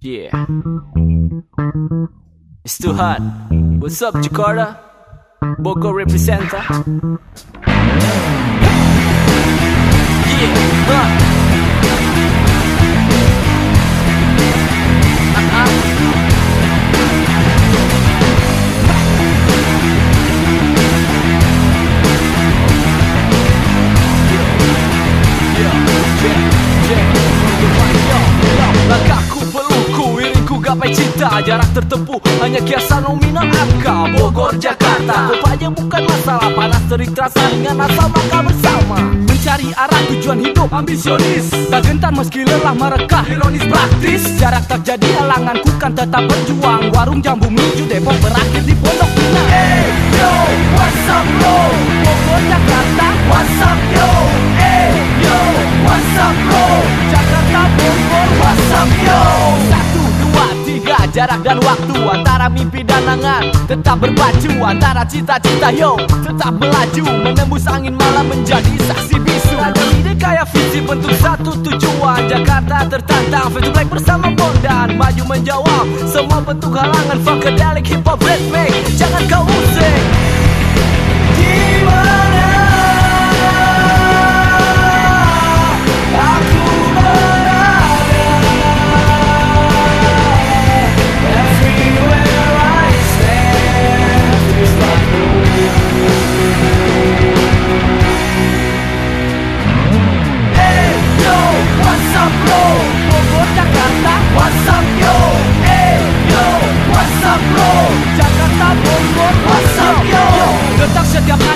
Yeah. It's too hot. What's up, Jakarta? Bogor representa. Yeah, huh. Gapai cinta Jarak tertempuh hanya kiasan nominal angka Bogor, Jakarta. Kopanya bukan masalah Panas terik terasa dengan asal maka bersama. Mencari arah tujuan hidup ambisionis. Tak gentar meski lelah merekah Ironis praktis. Jarak tak jadi halangan ku kan tetap berjuang. Warung jambu menuju Depok berakhir di Pondok Pinang. Hey yo, jarak dan waktu Antara mimpi dan angan Tetap berpacu Antara cita-cita yo. Tetap melaju Menembus angin malam menjadi saksi bisu. Ada ide kayak visi bentuk satu tujuan. Jakarta tertantang Fade black bersama Bondan. Maju menjawab Semua bentuk halangan. Funkadelic hip hop ritmic Jangan kau usik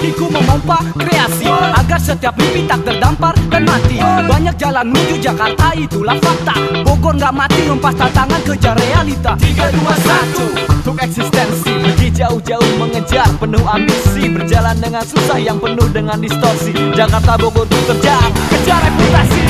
nadiku memompa kreasi Agar setiap mimpi tak terdampar dan mati. Banyak jalan menuju Jakarta itulah fakta. Bogor nggak mati hempas tantangan kejar realita. 3, 2, 1 Untuk eksistensi Pergi jauh-jauh mengejar penuh ambisi. Berjalan dengan susah yang penuh dengan distorsi. Jakarta Bogor terjang Kejar reputasi